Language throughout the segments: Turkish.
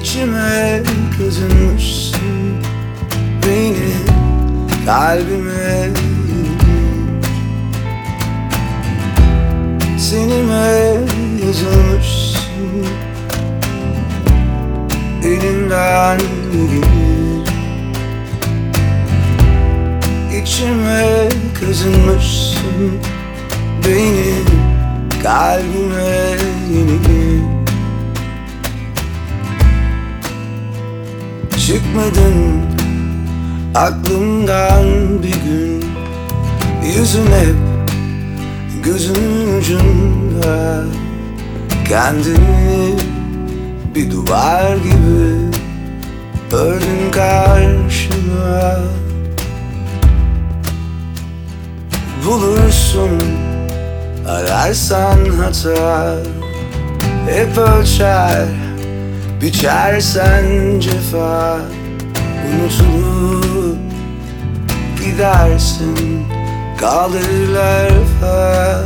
İçime kazınmışsın Beni kalbime Senime yazılmışsın Elimden gelir. İçime kazınmışsın Beni kalbime yenilir Çıkmadın. Aklımdan bir gün Yüzün hep gözümün ucunda. Kendini bir duvar gibi Ördün karşıma. Bulursun ararsan hata Hep ölçer. Biçersen cefa Unutulup gidersin. Kaldırırlar fa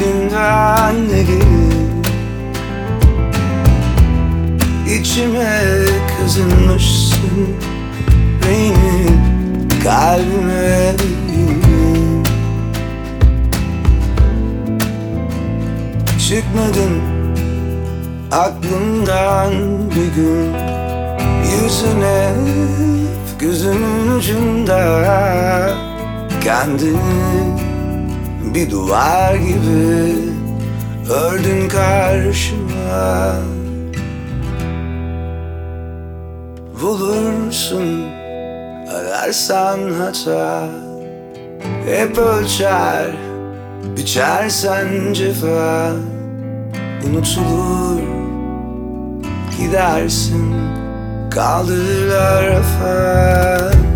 Ne gelir İçime kazınmışsın Benim kalbime. Çıkmadın aklımdan bir gün. Yüzüne gözümün ucunda. Kendini bir duvar gibi Ördün karşıma. Bulursun ararsan hata. Hep ölçer biçersen cefa. Unutulur gidersin Kaldırırlar rafa